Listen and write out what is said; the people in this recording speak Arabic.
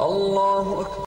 الله أكبر.